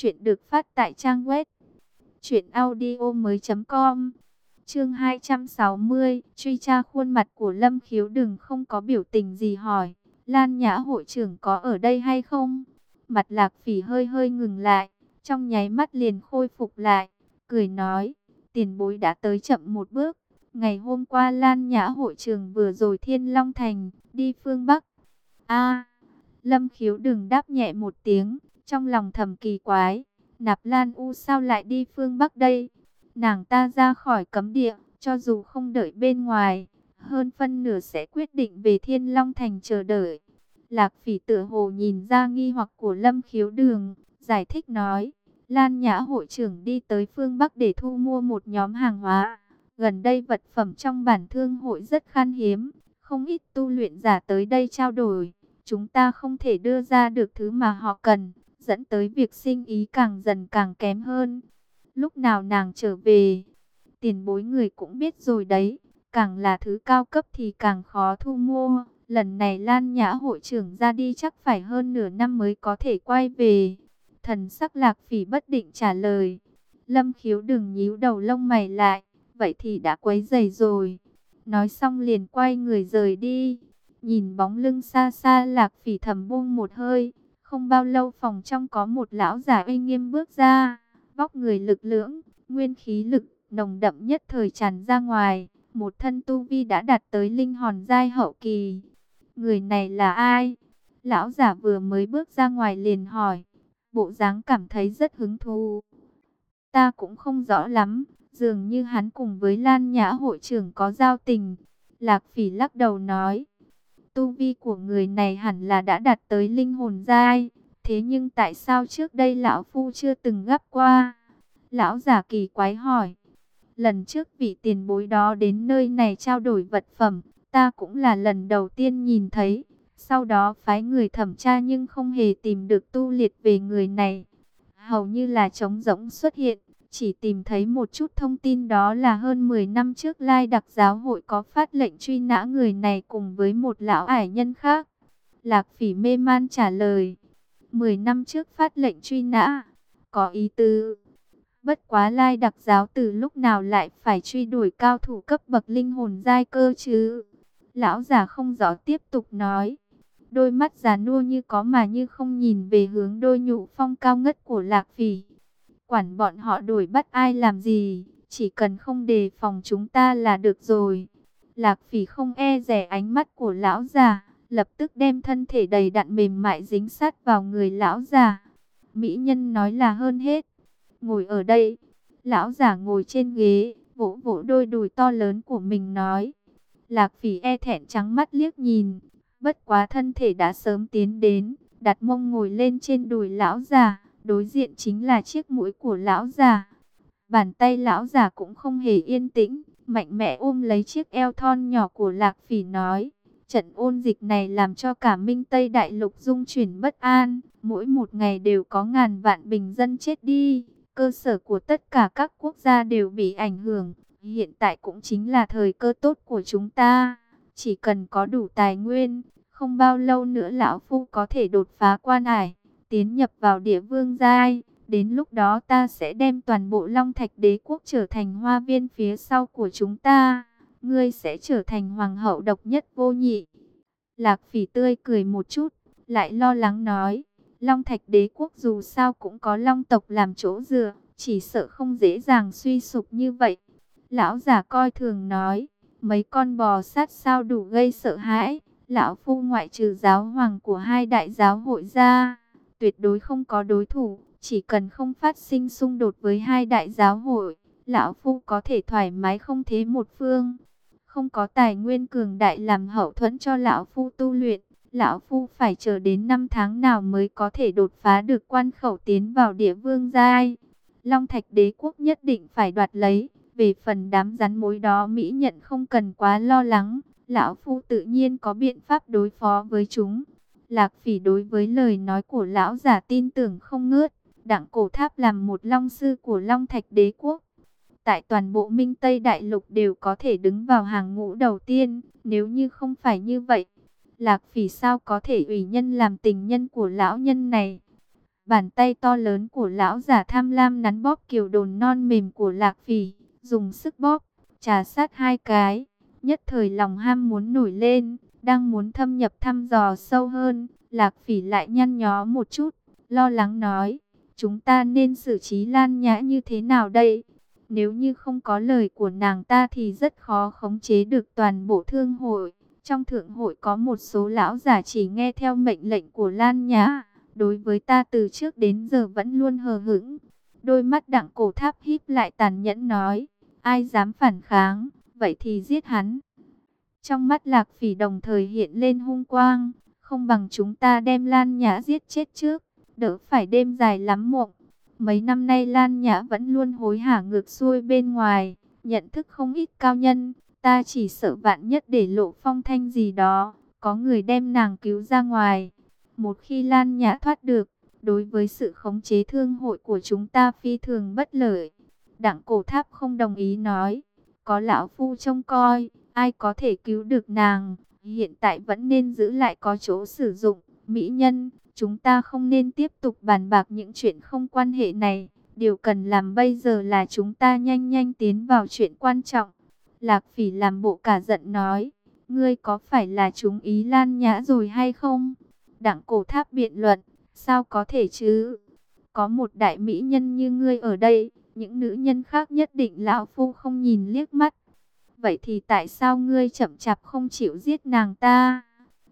Chuyện được phát tại trang web truyệnaudiomoi.com. Chương 260, truy tra khuôn mặt của Lâm Khiếu đừng không có biểu tình gì hỏi, Lan Nhã hội trưởng có ở đây hay không? Mặt Lạc Phỉ hơi hơi ngừng lại, trong nháy mắt liền khôi phục lại, cười nói, tiền bối đã tới chậm một bước. Ngày hôm qua Lan Nhã hội trưởng vừa rồi Thiên Long Thành, đi phương Bắc. a Lâm khiếu đừng đáp nhẹ một tiếng, trong lòng thầm kỳ quái. Nạp Lan U sao lại đi phương Bắc đây? Nàng ta ra khỏi cấm địa, cho dù không đợi bên ngoài, hơn phân nửa sẽ quyết định về Thiên Long Thành chờ đợi. Lạc phỉ tựa hồ nhìn ra nghi hoặc của Lâm khiếu đường, giải thích nói, Lan Nhã hội trưởng đi tới phương Bắc để thu mua một nhóm hàng hóa. Gần đây vật phẩm trong bản thương hội rất khan hiếm, không ít tu luyện giả tới đây trao đổi. Chúng ta không thể đưa ra được thứ mà họ cần, dẫn tới việc sinh ý càng dần càng kém hơn. Lúc nào nàng trở về, tiền bối người cũng biết rồi đấy, càng là thứ cao cấp thì càng khó thu mua. Lần này Lan Nhã hội trưởng ra đi chắc phải hơn nửa năm mới có thể quay về. Thần sắc lạc phỉ bất định trả lời. Lâm khiếu đừng nhíu đầu lông mày lại. Vậy thì đã quấy dày rồi. Nói xong liền quay người rời đi. Nhìn bóng lưng xa xa lạc phỉ thầm buông một hơi. Không bao lâu phòng trong có một lão giả uy nghiêm bước ra. Vóc người lực lưỡng, nguyên khí lực, nồng đậm nhất thời tràn ra ngoài. Một thân tu vi đã đạt tới linh hồn giai hậu kỳ. Người này là ai? Lão giả vừa mới bước ra ngoài liền hỏi bộ dáng cảm thấy rất hứng thú. Ta cũng không rõ lắm, dường như hắn cùng với Lan Nhã hội trưởng có giao tình. Lạc Phỉ lắc đầu nói, tu vi của người này hẳn là đã đạt tới linh hồn giai, thế nhưng tại sao trước đây lão phu chưa từng gặp qua? Lão giả kỳ quái hỏi, lần trước vị tiền bối đó đến nơi này trao đổi vật phẩm, ta cũng là lần đầu tiên nhìn thấy. Sau đó phái người thẩm tra nhưng không hề tìm được tu liệt về người này. Hầu như là trống rỗng xuất hiện, chỉ tìm thấy một chút thông tin đó là hơn 10 năm trước Lai Đặc Giáo hội có phát lệnh truy nã người này cùng với một lão ải nhân khác. Lạc phỉ mê man trả lời, 10 năm trước phát lệnh truy nã, có ý tứ. Bất quá Lai Đặc Giáo từ lúc nào lại phải truy đuổi cao thủ cấp bậc linh hồn giai cơ chứ? Lão già không rõ tiếp tục nói. Đôi mắt già nua như có mà như không nhìn về hướng đôi nhụ phong cao ngất của Lạc Phỉ. Quản bọn họ đuổi bắt ai làm gì, chỉ cần không đề phòng chúng ta là được rồi. Lạc Phỉ không e rẻ ánh mắt của lão già, lập tức đem thân thể đầy đặn mềm mại dính sát vào người lão già. Mỹ nhân nói là hơn hết. Ngồi ở đây, lão già ngồi trên ghế, vỗ vỗ đôi đùi to lớn của mình nói. Lạc Phỉ e thẹn trắng mắt liếc nhìn, Bất quá thân thể đã sớm tiến đến, đặt mông ngồi lên trên đùi lão già, đối diện chính là chiếc mũi của lão già. Bàn tay lão già cũng không hề yên tĩnh, mạnh mẽ ôm lấy chiếc eo thon nhỏ của Lạc Phỉ nói. Trận ôn dịch này làm cho cả Minh Tây Đại Lục dung chuyển bất an, mỗi một ngày đều có ngàn vạn bình dân chết đi, cơ sở của tất cả các quốc gia đều bị ảnh hưởng, hiện tại cũng chính là thời cơ tốt của chúng ta. Chỉ cần có đủ tài nguyên, không bao lâu nữa lão phu có thể đột phá quan ải, tiến nhập vào địa vương giai. Đến lúc đó ta sẽ đem toàn bộ Long Thạch đế quốc trở thành hoa viên phía sau của chúng ta. Ngươi sẽ trở thành hoàng hậu độc nhất vô nhị. Lạc phỉ tươi cười một chút, lại lo lắng nói. Long Thạch đế quốc dù sao cũng có Long tộc làm chỗ dựa, chỉ sợ không dễ dàng suy sụp như vậy. Lão giả coi thường nói mấy con bò sát sao đủ gây sợ hãi. Lão Phu ngoại trừ giáo hoàng của hai đại giáo hội ra, tuyệt đối không có đối thủ, chỉ cần không phát sinh xung đột với hai đại giáo hội, Lão Phu có thể thoải mái không thế một phương. Không có tài nguyên cường đại làm hậu thuẫn cho Lão Phu tu luyện, Lão Phu phải chờ đến năm tháng nào mới có thể đột phá được quan khẩu tiến vào địa vương giai. Long Thạch đế quốc nhất định phải đoạt lấy. Về phần đám rắn mối đó Mỹ nhận không cần quá lo lắng, lão phu tự nhiên có biện pháp đối phó với chúng. Lạc phỉ đối với lời nói của lão giả tin tưởng không ngớt, đặng cổ tháp làm một long sư của long thạch đế quốc. Tại toàn bộ Minh Tây Đại Lục đều có thể đứng vào hàng ngũ đầu tiên, nếu như không phải như vậy. Lạc phỉ sao có thể ủy nhân làm tình nhân của lão nhân này? Bàn tay to lớn của lão giả tham lam nắn bóp kiều đồn non mềm của lạc phỉ, dùng sức bóp, trà sát hai cái, nhất thời lòng ham muốn nổi lên, đang muốn thâm nhập thăm dò sâu hơn, lạc phỉ lại nhăn nhó một chút, lo lắng nói, chúng ta nên xử trí lan nhã như thế nào đây? Nếu như không có lời của nàng ta thì rất khó khống chế được toàn bộ thương hội. Trong thượng hội có một số lão giả chỉ nghe theo mệnh lệnh của Lan Nhã. Đối với ta từ trước đến giờ vẫn luôn hờ hững. Đôi mắt đặng cổ tháp híp lại tàn nhẫn nói. Ai dám phản kháng, vậy thì giết hắn. Trong mắt lạc phỉ đồng thời hiện lên hung quang. Không bằng chúng ta đem Lan Nhã giết chết trước. Đỡ phải đêm dài lắm mộng. Mấy năm nay Lan Nhã vẫn luôn hối hả ngược xuôi bên ngoài, nhận thức không ít cao nhân, ta chỉ sợ vạn nhất để lộ phong thanh gì đó, có người đem nàng cứu ra ngoài. Một khi Lan Nhã thoát được, đối với sự khống chế thương hội của chúng ta phi thường bất lợi. Đặng cổ tháp không đồng ý nói, có lão phu trông coi, ai có thể cứu được nàng, hiện tại vẫn nên giữ lại có chỗ sử dụng, mỹ nhân, Chúng ta không nên tiếp tục bàn bạc những chuyện không quan hệ này. Điều cần làm bây giờ là chúng ta nhanh nhanh tiến vào chuyện quan trọng. Lạc phỉ làm bộ cả giận nói. Ngươi có phải là chúng ý lan nhã rồi hay không? Đặng cổ tháp biện luận. Sao có thể chứ? Có một đại mỹ nhân như ngươi ở đây. Những nữ nhân khác nhất định lão phu không nhìn liếc mắt. Vậy thì tại sao ngươi chậm chạp không chịu giết nàng ta?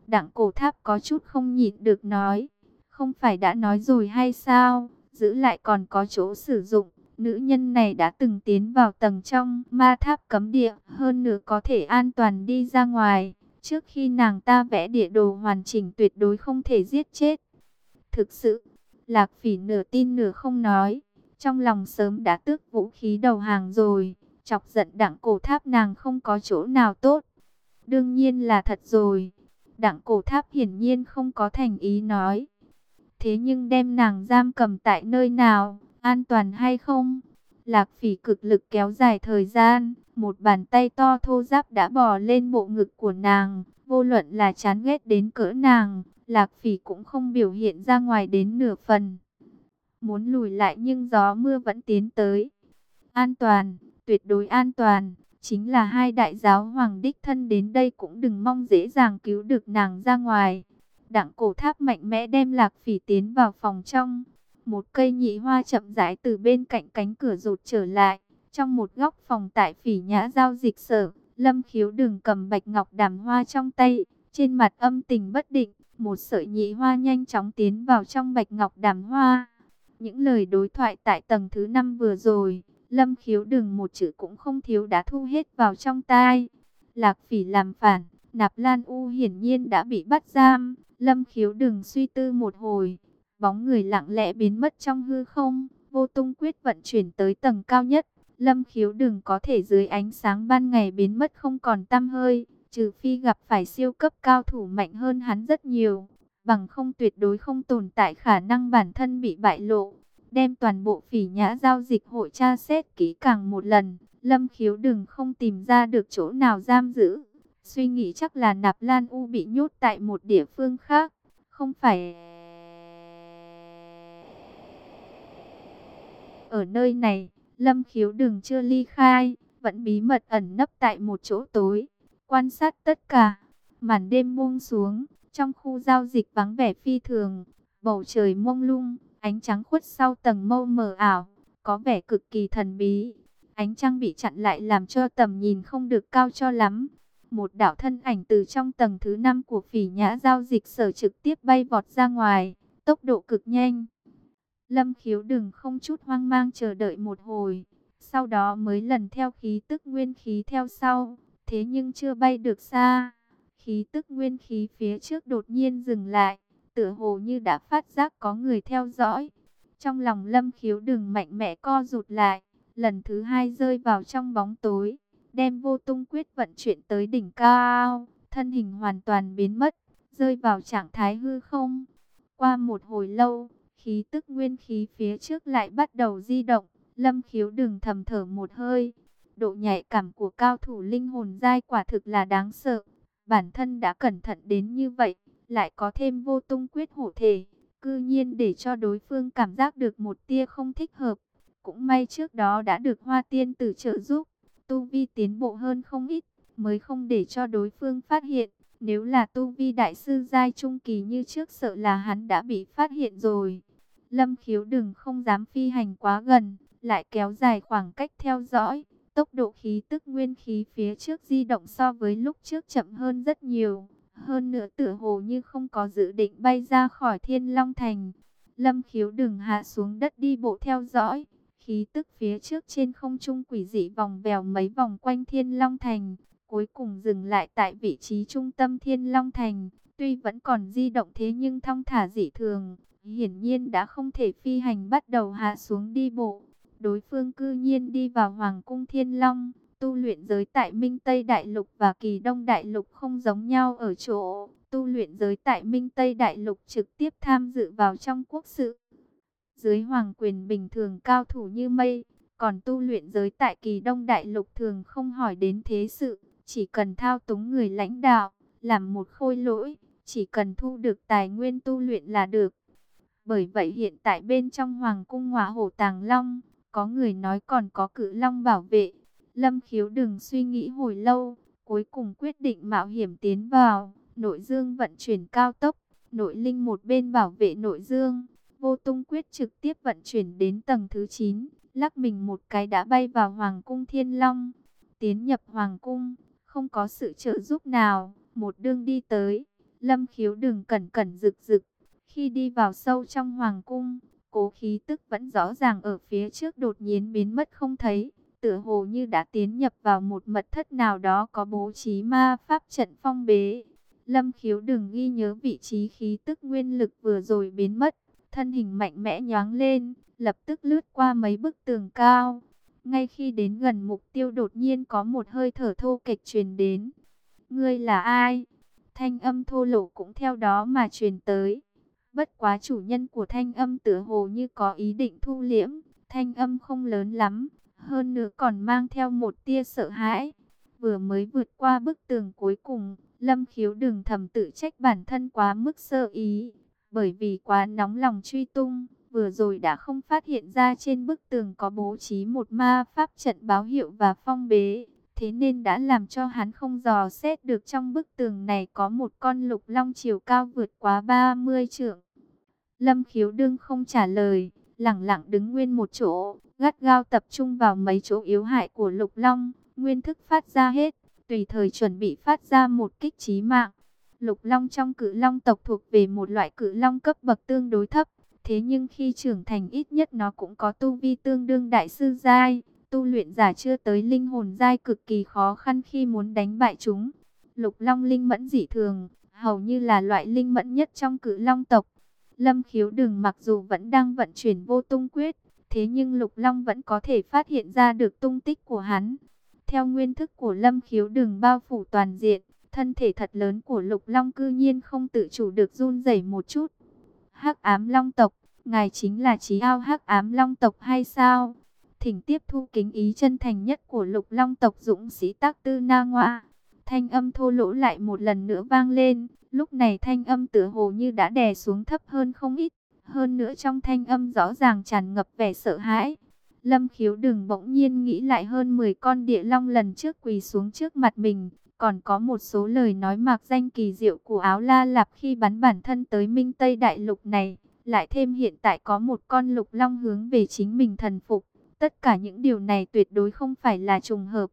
Đặng cổ tháp có chút không nhịn được nói. Không phải đã nói rồi hay sao? Giữ lại còn có chỗ sử dụng. Nữ nhân này đã từng tiến vào tầng trong ma tháp cấm địa. Hơn nữa có thể an toàn đi ra ngoài. Trước khi nàng ta vẽ địa đồ hoàn chỉnh tuyệt đối không thể giết chết. Thực sự, Lạc Phỉ nửa tin nửa không nói. Trong lòng sớm đã tước vũ khí đầu hàng rồi. Chọc giận đặng cổ tháp nàng không có chỗ nào tốt. Đương nhiên là thật rồi. Đặng cổ tháp hiển nhiên không có thành ý nói. Thế nhưng đem nàng giam cầm tại nơi nào, an toàn hay không? Lạc phỉ cực lực kéo dài thời gian, một bàn tay to thô giáp đã bò lên bộ ngực của nàng, vô luận là chán ghét đến cỡ nàng, lạc phỉ cũng không biểu hiện ra ngoài đến nửa phần. Muốn lùi lại nhưng gió mưa vẫn tiến tới. An toàn, tuyệt đối an toàn, chính là hai đại giáo hoàng đích thân đến đây cũng đừng mong dễ dàng cứu được nàng ra ngoài. Đặng cổ tháp mạnh mẽ đem lạc phỉ tiến vào phòng trong. Một cây nhị hoa chậm rãi từ bên cạnh cánh cửa rụt trở lại. Trong một góc phòng tại phỉ nhã giao dịch sở, lâm khiếu đừng cầm bạch ngọc đàm hoa trong tay. Trên mặt âm tình bất định, một sợi nhị hoa nhanh chóng tiến vào trong bạch ngọc đàm hoa. Những lời đối thoại tại tầng thứ năm vừa rồi, lâm khiếu đừng một chữ cũng không thiếu đã thu hết vào trong tai. Lạc phỉ làm phản, nạp lan u hiển nhiên đã bị bắt giam. Lâm khiếu đừng suy tư một hồi, bóng người lặng lẽ biến mất trong hư không, vô tung quyết vận chuyển tới tầng cao nhất. Lâm khiếu đừng có thể dưới ánh sáng ban ngày biến mất không còn tăm hơi, trừ phi gặp phải siêu cấp cao thủ mạnh hơn hắn rất nhiều, bằng không tuyệt đối không tồn tại khả năng bản thân bị bại lộ. Đem toàn bộ phỉ nhã giao dịch hội tra xét kỹ càng một lần, Lâm khiếu đừng không tìm ra được chỗ nào giam giữ. Suy nghĩ chắc là Nạp Lan U bị nhốt tại một địa phương khác, không phải... Ở nơi này, Lâm Khiếu đừng chưa ly khai, vẫn bí mật ẩn nấp tại một chỗ tối, quan sát tất cả. Màn đêm buông xuống, trong khu giao dịch vắng vẻ phi thường, bầu trời mông lung, ánh trắng khuất sau tầng mâu mờ ảo, có vẻ cực kỳ thần bí. Ánh trăng bị chặn lại làm cho tầm nhìn không được cao cho lắm. Một đạo thân ảnh từ trong tầng thứ 5 của phỉ nhã giao dịch sở trực tiếp bay vọt ra ngoài, tốc độ cực nhanh. Lâm khiếu đừng không chút hoang mang chờ đợi một hồi, sau đó mới lần theo khí tức nguyên khí theo sau, thế nhưng chưa bay được xa. Khí tức nguyên khí phía trước đột nhiên dừng lại, tựa hồ như đã phát giác có người theo dõi. Trong lòng lâm khiếu đừng mạnh mẽ co rụt lại, lần thứ hai rơi vào trong bóng tối đem vô tung quyết vận chuyển tới đỉnh cao, thân hình hoàn toàn biến mất, rơi vào trạng thái hư không. Qua một hồi lâu, khí tức nguyên khí phía trước lại bắt đầu di động, lâm khiếu đừng thầm thở một hơi. Độ nhạy cảm của cao thủ linh hồn dai quả thực là đáng sợ. Bản thân đã cẩn thận đến như vậy, lại có thêm vô tung quyết hổ thể. cư nhiên để cho đối phương cảm giác được một tia không thích hợp. Cũng may trước đó đã được hoa tiên tử trợ giúp, tu vi tiến bộ hơn không ít, mới không để cho đối phương phát hiện. Nếu là tu vi đại sư giai trung kỳ như trước sợ là hắn đã bị phát hiện rồi. Lâm khiếu đừng không dám phi hành quá gần, lại kéo dài khoảng cách theo dõi. Tốc độ khí tức nguyên khí phía trước di động so với lúc trước chậm hơn rất nhiều. Hơn nữa tựa hồ như không có dự định bay ra khỏi thiên long thành. Lâm khiếu đừng hạ xuống đất đi bộ theo dõi. Khí tức phía trước trên không trung quỷ dị vòng vèo mấy vòng quanh thiên long thành. Cuối cùng dừng lại tại vị trí trung tâm thiên long thành. Tuy vẫn còn di động thế nhưng thong thả dị thường. Hiển nhiên đã không thể phi hành bắt đầu hạ xuống đi bộ. Đối phương cư nhiên đi vào Hoàng cung Thiên Long, tu luyện giới tại Minh Tây Đại Lục và Kỳ Đông Đại Lục không giống nhau ở chỗ. Tu luyện giới tại Minh Tây Đại Lục trực tiếp tham dự vào trong quốc sự. Dưới hoàng quyền bình thường cao thủ như mây, còn tu luyện giới tại Kỳ Đông Đại Lục thường không hỏi đến thế sự, chỉ cần thao túng người lãnh đạo, làm một khôi lỗi, chỉ cần thu được tài nguyên tu luyện là được. Bởi vậy hiện tại bên trong Hoàng cung Hỏa Hổ Tàng Long, có người nói còn có cự long bảo vệ. Lâm khiếu đừng suy nghĩ hồi lâu, cuối cùng quyết định mạo hiểm tiến vào. Nội dương vận chuyển cao tốc, nội linh một bên bảo vệ nội dương. Vô tung quyết trực tiếp vận chuyển đến tầng thứ 9, lắc mình một cái đã bay vào Hoàng cung Thiên Long. Tiến nhập Hoàng cung, không có sự trợ giúp nào, một đương đi tới. Lâm khiếu đừng cẩn cẩn rực rực. Khi đi vào sâu trong Hoàng cung, cố khí tức vẫn rõ ràng ở phía trước đột nhiên biến mất không thấy, tựa hồ như đã tiến nhập vào một mật thất nào đó có bố trí ma pháp trận phong bế. Lâm khiếu đừng ghi nhớ vị trí khí tức nguyên lực vừa rồi biến mất, thân hình mạnh mẽ nhoáng lên, lập tức lướt qua mấy bức tường cao. Ngay khi đến gần mục tiêu đột nhiên có một hơi thở thô kịch truyền đến. Ngươi là ai? Thanh âm thô lỗ cũng theo đó mà truyền tới. Bất quá chủ nhân của thanh âm tựa hồ như có ý định thu liễm, thanh âm không lớn lắm, hơn nữa còn mang theo một tia sợ hãi. Vừa mới vượt qua bức tường cuối cùng, Lâm Khiếu đừng thầm tự trách bản thân quá mức sơ ý, bởi vì quá nóng lòng truy tung, vừa rồi đã không phát hiện ra trên bức tường có bố trí một ma pháp trận báo hiệu và phong bế. Thế nên đã làm cho hắn không dò xét được trong bức tường này có một con lục long chiều cao vượt quá 30 trượng. Lâm khiếu đương không trả lời, lặng lặng đứng nguyên một chỗ, gắt gao tập trung vào mấy chỗ yếu hại của lục long, nguyên thức phát ra hết, tùy thời chuẩn bị phát ra một kích chí mạng. Lục long trong cự long tộc thuộc về một loại cự long cấp bậc tương đối thấp, thế nhưng khi trưởng thành ít nhất nó cũng có tu vi tương đương đại sư giai, tu luyện giả chưa tới linh hồn giai cực kỳ khó khăn khi muốn đánh bại chúng. Lục long linh mẫn dị thường, hầu như là loại linh mẫn nhất trong cự long tộc Lâm khiếu đừng mặc dù vẫn đang vận chuyển vô tung quyết, thế nhưng Lục Long vẫn có thể phát hiện ra được tung tích của hắn. Theo nguyên thức của Lâm khiếu đừng bao phủ toàn diện, thân thể thật lớn của Lục Long cư nhiên không tự chủ được run rẩy một chút. Hắc ám Long tộc, ngài chính là trí ao Hắc ám Long tộc hay sao? Thỉnh tiếp thu kính ý chân thành nhất của Lục Long tộc dũng sĩ Tác Tư Na Ngoa. Thanh âm thô lỗ lại một lần nữa vang lên. Lúc này thanh âm tựa hồ như đã đè xuống thấp hơn không ít. Hơn nữa trong thanh âm rõ ràng tràn ngập vẻ sợ hãi. Lâm khiếu đừng bỗng nhiên nghĩ lại hơn 10 con địa long lần trước quỳ xuống trước mặt mình. Còn có một số lời nói mạc danh kỳ diệu của áo la lạp khi bắn bản thân tới Minh Tây Đại Lục này. Lại thêm hiện tại có một con lục long hướng về chính mình thần phục. Tất cả những điều này tuyệt đối không phải là trùng hợp.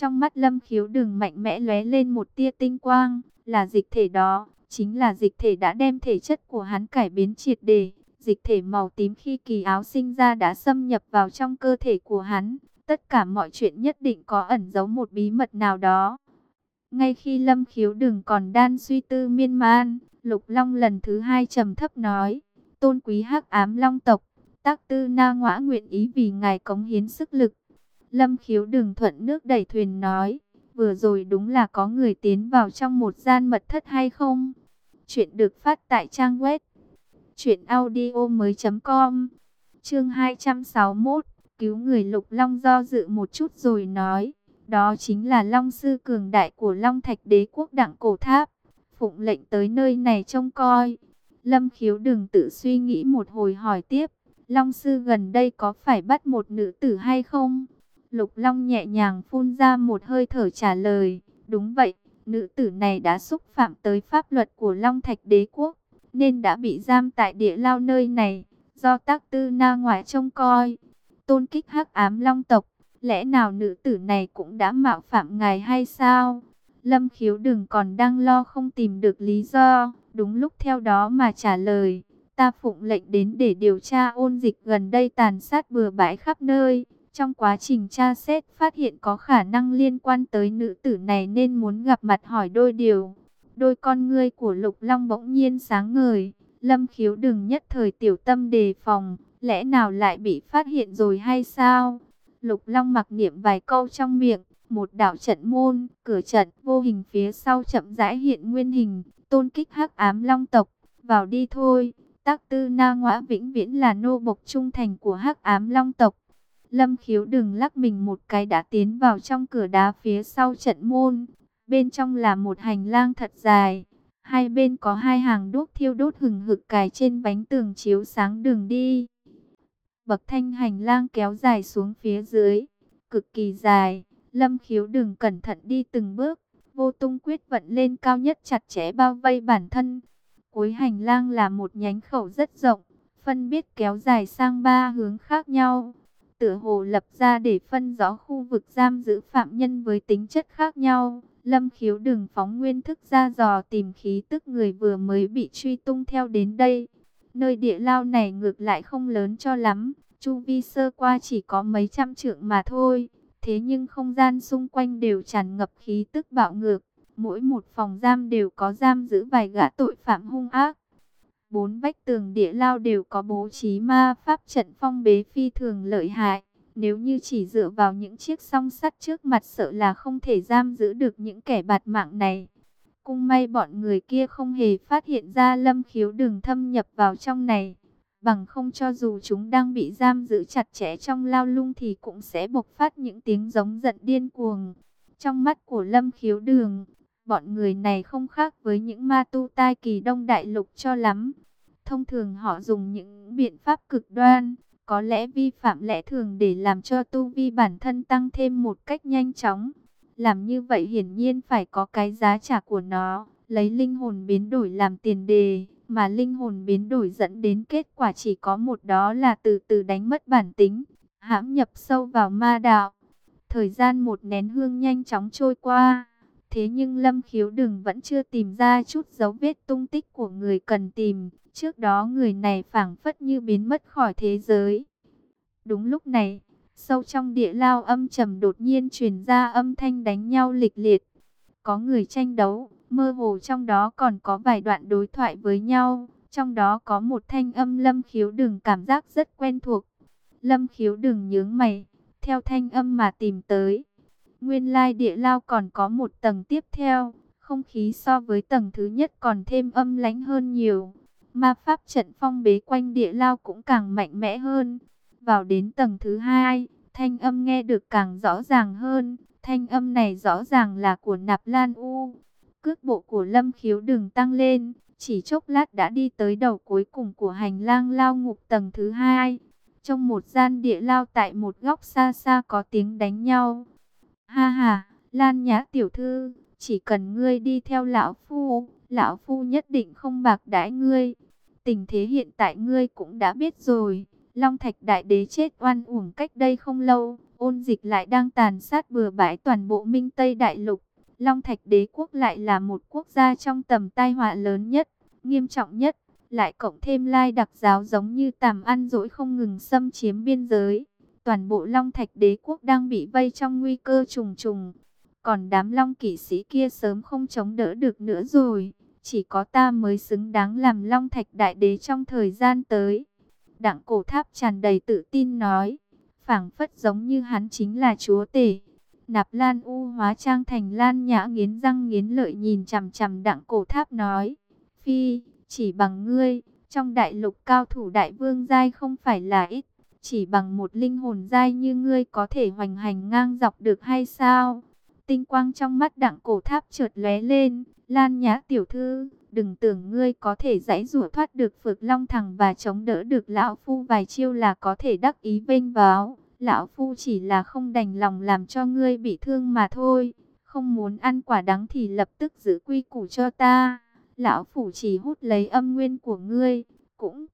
Trong mắt lâm khiếu đừng mạnh mẽ lóe lên một tia tinh quang, là dịch thể đó, chính là dịch thể đã đem thể chất của hắn cải biến triệt đề. Dịch thể màu tím khi kỳ áo sinh ra đã xâm nhập vào trong cơ thể của hắn. Tất cả mọi chuyện nhất định có ẩn giấu một bí mật nào đó. Ngay khi lâm khiếu đừng còn đan suy tư miên man, Lục Long lần thứ hai trầm thấp nói, tôn quý hắc ám long tộc, tác tư na ngõa nguyện ý vì ngài cống hiến sức lực. Lâm khiếu đừng thuận nước đẩy thuyền nói, vừa rồi đúng là có người tiến vào trong một gian mật thất hay không? Chuyện được phát tại trang web truyệnaudiomoi.com. Chương 261, cứu người Lục Long do dự một chút rồi nói, đó chính là Long sư cường đại của Long Thạch Đế quốc Đặng Cổ Tháp, phụng lệnh tới nơi này trông coi. Lâm khiếu đừng tự suy nghĩ một hồi hỏi tiếp. Long sư gần đây có phải bắt một nữ tử hay không? Lục Long nhẹ nhàng phun ra một hơi thở trả lời. Đúng vậy, nữ tử này đã xúc phạm tới pháp luật của Long Thạch đế quốc, nên đã bị giam tại địa lao nơi này, do tác tư na ngoài trông coi. Tôn kích hắc ám Long tộc, lẽ nào nữ tử này cũng đã mạo phạm ngài hay sao? Lâm khiếu đừng còn đang lo không tìm được lý do, đúng lúc theo đó mà trả lời. Ta phụng lệnh đến để điều tra ôn dịch gần đây tàn sát bừa bãi khắp nơi. Trong quá trình tra xét phát hiện có khả năng liên quan tới nữ tử này nên muốn gặp mặt hỏi đôi điều. Đôi con ngươi của Lục Long bỗng nhiên sáng ngời. Lâm khiếu đừng nhất thời tiểu tâm đề phòng. Lẽ nào lại bị phát hiện rồi hay sao? Lục Long mặc niệm vài câu trong miệng. Một đạo trận môn, cửa trận vô hình phía sau chậm rãi hiện nguyên hình. Tôn kích hắc ám long tộc. Vào đi thôi. Tác tư na ngõa vĩnh viễn là nô bộc trung thành của hắc ám long tộc. Lâm khiếu đừng lắc mình một cái đã tiến vào trong cửa đá phía sau trận môn. Bên trong là một hành lang thật dài. Hai bên có hai hàng đuốc thiêu đốt hừng hực cài trên bánh tường chiếu sáng đường đi. Bậc thanh hành lang kéo dài xuống phía dưới. Cực kỳ dài. Lâm khiếu đừng cẩn thận đi từng bước. Vô tung quyết vận lên cao nhất chặt chẽ bao vây bản thân. Cuối hành lang là một nhánh khẩu rất rộng. Phân biết kéo dài sang ba hướng khác nhau tựa hồ lập ra để phân rõ khu vực giam giữ phạm nhân với tính chất khác nhau. Lâm khiếu đừng phóng nguyên thức ra dò tìm khí tức người vừa mới bị truy tung theo đến đây. Nơi địa lao này ngược lại không lớn cho lắm, chu vi sơ qua chỉ có mấy trăm trượng mà thôi. Thế nhưng không gian xung quanh đều tràn ngập khí tức bạo ngược. Mỗi một phòng giam đều có giam giữ vài gã tội phạm hung ác. Bốn vách tường địa lao đều có bố trí ma pháp trận phong bế phi thường lợi hại. Nếu như chỉ dựa vào những chiếc song sắt trước mặt sợ là không thể giam giữ được những kẻ bạt mạng này. Cung may bọn người kia không hề phát hiện ra lâm khiếu đường thâm nhập vào trong này. Bằng không cho dù chúng đang bị giam giữ chặt chẽ trong lao lung thì cũng sẽ bộc phát những tiếng giống giận điên cuồng. Trong mắt của lâm khiếu đường, Bọn người này không khác với những ma tu tai kỳ đông đại lục cho lắm. Thông thường họ dùng những biện pháp cực đoan, có lẽ vi phạm lẽ thường để làm cho tu vi bản thân tăng thêm một cách nhanh chóng. Làm như vậy hiển nhiên phải có cái giá trả của nó, lấy linh hồn biến đổi làm tiền đề, mà linh hồn biến đổi dẫn đến kết quả chỉ có một đó là từ từ đánh mất bản tính, hãm nhập sâu vào ma đạo. Thời gian một nén hương nhanh chóng trôi qua. Thế nhưng Lâm Khiếu Đừng vẫn chưa tìm ra chút dấu vết tung tích của người cần tìm. Trước đó người này phảng phất như biến mất khỏi thế giới. Đúng lúc này, sâu trong địa lao âm trầm đột nhiên truyền ra âm thanh đánh nhau lịch liệt. Có người tranh đấu, mơ hồ trong đó còn có vài đoạn đối thoại với nhau. Trong đó có một thanh âm Lâm Khiếu Đừng cảm giác rất quen thuộc. Lâm Khiếu Đừng nhướng mày, theo thanh âm mà tìm tới. Nguyên lai địa lao còn có một tầng tiếp theo, không khí so với tầng thứ nhất còn thêm âm lãnh hơn nhiều. Ma pháp trận phong bế quanh địa lao cũng càng mạnh mẽ hơn. Vào đến tầng thứ hai, thanh âm nghe được càng rõ ràng hơn. Thanh âm này rõ ràng là của Nạp Lan U. Cước bộ của Lâm Khiếu đừng tăng lên, chỉ chốc lát đã đi tới đầu cuối cùng của hành lang lao ngục tầng thứ hai. Trong một gian địa lao tại một góc xa xa có tiếng đánh nhau. Ha ha, Lan Nhã tiểu thư, chỉ cần ngươi đi theo lão phu, lão phu nhất định không bạc đãi ngươi. Tình thế hiện tại ngươi cũng đã biết rồi, Long Thạch đại đế chết oan uổng cách đây không lâu, ôn dịch lại đang tàn sát bừa bãi toàn bộ Minh Tây đại lục. Long Thạch đế quốc lại là một quốc gia trong tầm tai họa lớn nhất, nghiêm trọng nhất, lại cộng thêm lai đặc giáo giống như tàm ăn dỗi không ngừng xâm chiếm biên giới toàn bộ Long Thạch đế quốc đang bị vây trong nguy cơ trùng trùng. Còn đám Long kỵ sĩ kia sớm không chống đỡ được nữa rồi. Chỉ có ta mới xứng đáng làm Long Thạch đại đế trong thời gian tới. Đặng cổ tháp tràn đầy tự tin nói. phảng phất giống như hắn chính là chúa tể. Nạp Lan U hóa trang thành Lan Nhã nghiến răng nghiến lợi nhìn chằm chằm đặng cổ tháp nói. Phi, chỉ bằng ngươi, trong đại lục cao thủ đại vương giai không phải là ít. Chỉ bằng một linh hồn giai như ngươi có thể hoành hành ngang dọc được hay sao? Tinh quang trong mắt đặng cổ tháp trượt lóe lên. Lan nhã tiểu thư, Đừng tưởng ngươi có thể giải rủa thoát được Phược Long Thằng và chống đỡ được Lão Phu vài chiêu là có thể đắc ý vênh báo. Lão Phu chỉ là không đành lòng làm cho ngươi bị thương mà thôi. Không muốn ăn quả đắng thì lập tức giữ quy củ cho ta. Lão Phu chỉ hút lấy âm nguyên của ngươi. Cũng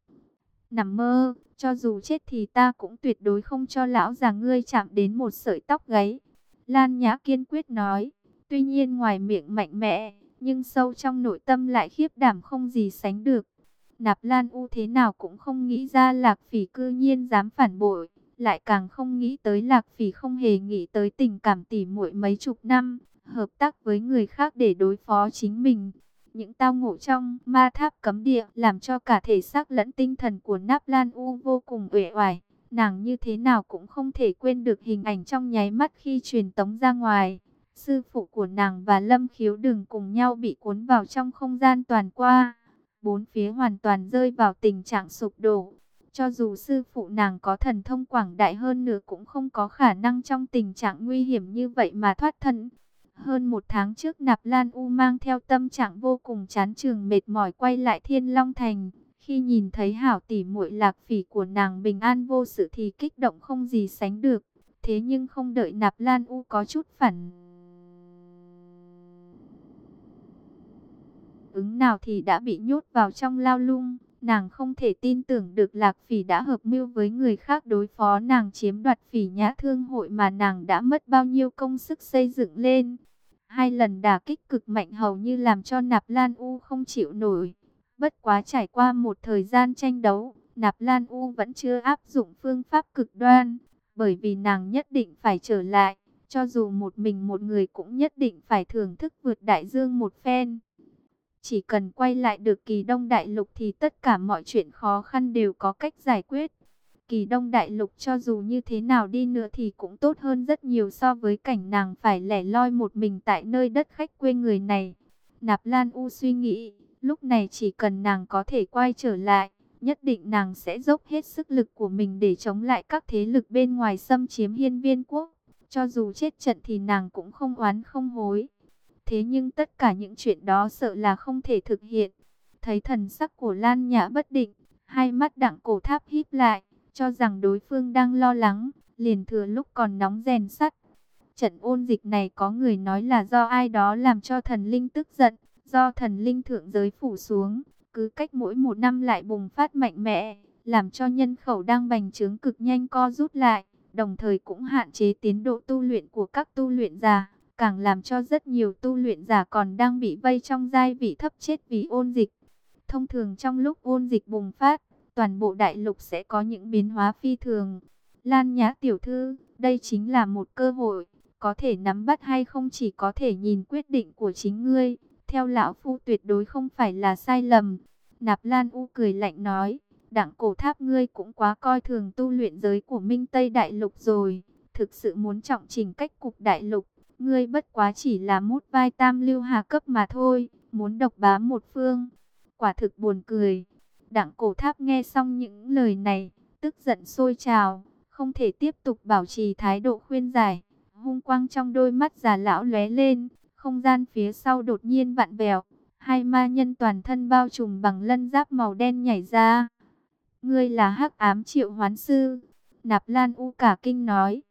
nằm mơ, cho dù chết thì ta cũng tuyệt đối không cho lão già ngươi chạm đến một sợi tóc gáy. Lan Nhã kiên quyết nói, tuy nhiên ngoài miệng mạnh mẽ, nhưng sâu trong nội tâm lại khiếp đảm không gì sánh được. Nạp Lan U thế nào cũng không nghĩ ra Lạc Phỉ cư nhiên dám phản bội, lại càng không nghĩ tới Lạc Phỉ không hề nghĩ tới tình cảm tỉ muội mấy chục năm, hợp tác với người khác để đối phó chính mình. Những tao ngộ trong ma tháp cấm địa làm cho cả thể xác lẫn tinh thần của Nạp Lan U vô cùng uể oải. Nàng như thế nào cũng không thể quên được hình ảnh trong nháy mắt khi truyền tống ra ngoài. Sư phụ của nàng và Lâm Khiếu đừng cùng nhau bị cuốn vào trong không gian toàn qua. Bốn phía hoàn toàn rơi vào tình trạng sụp đổ. Cho dù sư phụ nàng có thần thông quảng đại hơn nữa cũng không có khả năng trong tình trạng nguy hiểm như vậy mà thoát thân. Hơn một tháng trước, Nạp Lan U mang theo tâm trạng vô cùng chán trường mệt mỏi quay lại Thiên Long Thành. Khi nhìn thấy hảo tỷ muội lạc phỉ của nàng bình an vô sự thì kích động không gì sánh được. Thế nhưng không đợi Nạp Lan U có chút phản ứng nào thì đã bị nhốt vào trong lao lung. Nàng không thể tin tưởng được Lạc Phỉ đã hợp mưu với người khác đối phó nàng chiếm đoạt phỉ nhã thương hội mà nàng đã mất bao nhiêu công sức xây dựng lên. Hai lần đả kích cực mạnh hầu như làm cho Nạp Lan U không chịu nổi. Bất quá trải qua một thời gian tranh đấu, Nạp Lan U vẫn chưa áp dụng phương pháp cực đoan, bởi vì nàng nhất định phải trở lại, cho dù một mình một người cũng nhất định phải thưởng thức vượt đại dương một phen. Chỉ cần quay lại được kỳ đông đại lục thì tất cả mọi chuyện khó khăn đều có cách giải quyết. Kỳ đông đại lục cho dù như thế nào đi nữa thì cũng tốt hơn rất nhiều so với cảnh nàng phải lẻ loi một mình tại nơi đất khách quê người này. Nạp Lan U suy nghĩ, lúc này chỉ cần nàng có thể quay trở lại, nhất định nàng sẽ dốc hết sức lực của mình để chống lại các thế lực bên ngoài xâm chiếm hiên viên quốc. Cho dù chết trận thì nàng cũng không oán không hối. Thế nhưng tất cả những chuyện đó sợ là không thể thực hiện. Thấy thần sắc của Lan Nhã bất định, hai mắt đặng cổ tháp híp lại, cho rằng đối phương đang lo lắng, liền thừa lúc còn nóng rèn sắt. Trận ôn dịch này có người nói là do ai đó làm cho thần linh tức giận, do thần linh thượng giới phủ xuống, cứ cách mỗi một năm lại bùng phát mạnh mẽ, làm cho nhân khẩu đang bành trướng cực nhanh co rút lại, đồng thời cũng hạn chế tiến độ tu luyện của các tu luyện giả càng làm cho rất nhiều tu luyện giả còn đang bị vây trong giai vị thấp chết vì ôn dịch. Thông thường trong lúc ôn dịch bùng phát, toàn bộ đại lục sẽ có những biến hóa phi thường. Lan Nhã tiểu thư, đây chính là một cơ hội, có thể nắm bắt hay không chỉ có thể nhìn quyết định của chính ngươi. Theo lão phu tuyệt đối không phải là sai lầm. Nạp Lan U cười lạnh nói, đặng cổ tháp ngươi cũng quá coi thường tu luyện giới của Minh Tây Đại Lục rồi. Thực sự muốn trọng trình cách cục Đại Lục, Ngươi bất quá chỉ là mút vai tam lưu hà cấp mà thôi, muốn độc bá một phương. Quả thực buồn cười. Đặng cổ tháp nghe xong những lời này, tức giận sôi trào, không thể tiếp tục bảo trì thái độ khuyên giải. Hung quang trong đôi mắt già lão lóe lên, không gian phía sau đột nhiên vặn vẹo. Hai ma nhân toàn thân bao trùm bằng lân giáp màu đen nhảy ra. Ngươi là hắc ám triệu hoán sư. Nạp Lan U cả kinh nói.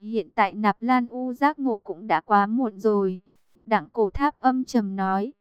Hiện tại nạp lan u giác ngộ cũng đã quá muộn rồi. Đặng cổ tháp âm trầm nói.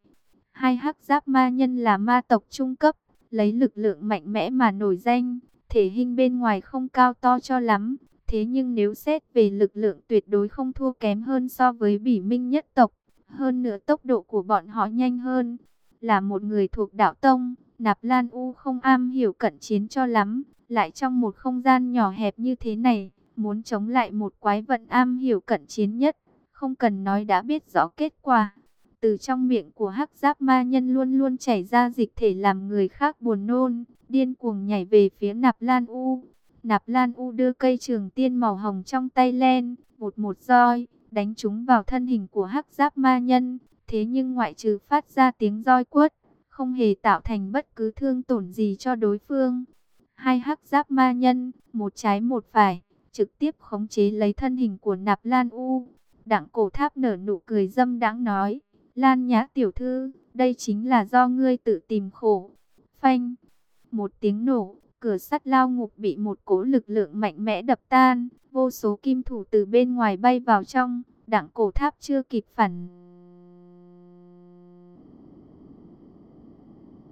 Hai hắc giáp ma nhân là ma tộc trung cấp, lấy lực lượng mạnh mẽ mà nổi danh. Thể hình bên ngoài không cao to cho lắm. Thế nhưng nếu xét về lực lượng tuyệt đối không thua kém hơn so với bỉ minh nhất tộc. Hơn nữa tốc độ của bọn họ nhanh hơn. Là một người thuộc đạo tông, Nạp Lan U không am hiểu cận chiến cho lắm. Lại trong một không gian nhỏ hẹp như thế này, Muốn chống lại một quái vật am hiểu cận chiến nhất, không cần nói đã biết rõ kết quả. Từ trong miệng của hắc giáp ma nhân luôn luôn chảy ra dịch thể làm người khác buồn nôn, điên cuồng nhảy về phía nạp lan u. Nạp lan u đưa cây trường tiên màu hồng trong tay len, một một roi, đánh chúng vào thân hình của hắc giáp ma nhân. Thế nhưng ngoại trừ phát ra tiếng roi quất, không hề tạo thành bất cứ thương tổn gì cho đối phương. Hai hắc giáp ma nhân, một trái một phải, trực tiếp khống chế lấy thân hình của Nạp Lan U. Đặng cổ tháp nở nụ cười dâm đáng nói, Lan Nhã tiểu thư, đây chính là do ngươi tự tìm khổ. Phanh, một tiếng nổ, cửa sắt lao ngục bị một cỗ lực lượng mạnh mẽ đập tan, vô số kim thủ từ bên ngoài bay vào trong, đảng cổ tháp chưa kịp phản.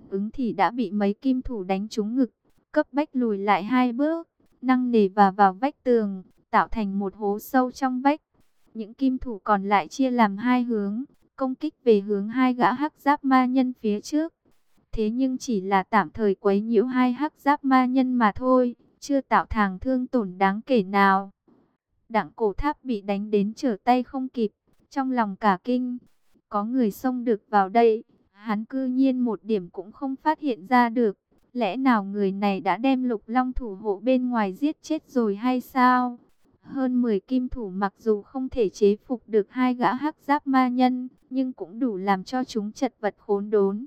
Ứng thì đã bị mấy kim thủ đánh trúng ngực, cấp bách lùi lại hai bước, năng nề và vào vách tường, tạo thành một hố sâu trong vách. Những kim thủ còn lại chia làm hai hướng, công kích về hướng hai gã hắc giáp ma nhân phía trước. Thế nhưng chỉ là tạm thời quấy nhiễu hai hắc giáp ma nhân mà thôi, chưa tạo thàng thương tổn đáng kể nào. Đặng cổ tháp bị đánh đến trở tay không kịp, trong lòng cả kinh. Có người xông được vào đây, hắn cư nhiên một điểm cũng không phát hiện ra được. Lẽ nào người này đã đem lục long thủ hộ bên ngoài giết chết rồi hay sao? Hơn 10 kim thủ mặc dù không thể chế phục được hai gã hắc giáp ma nhân, nhưng cũng đủ làm cho chúng chật vật khốn đốn.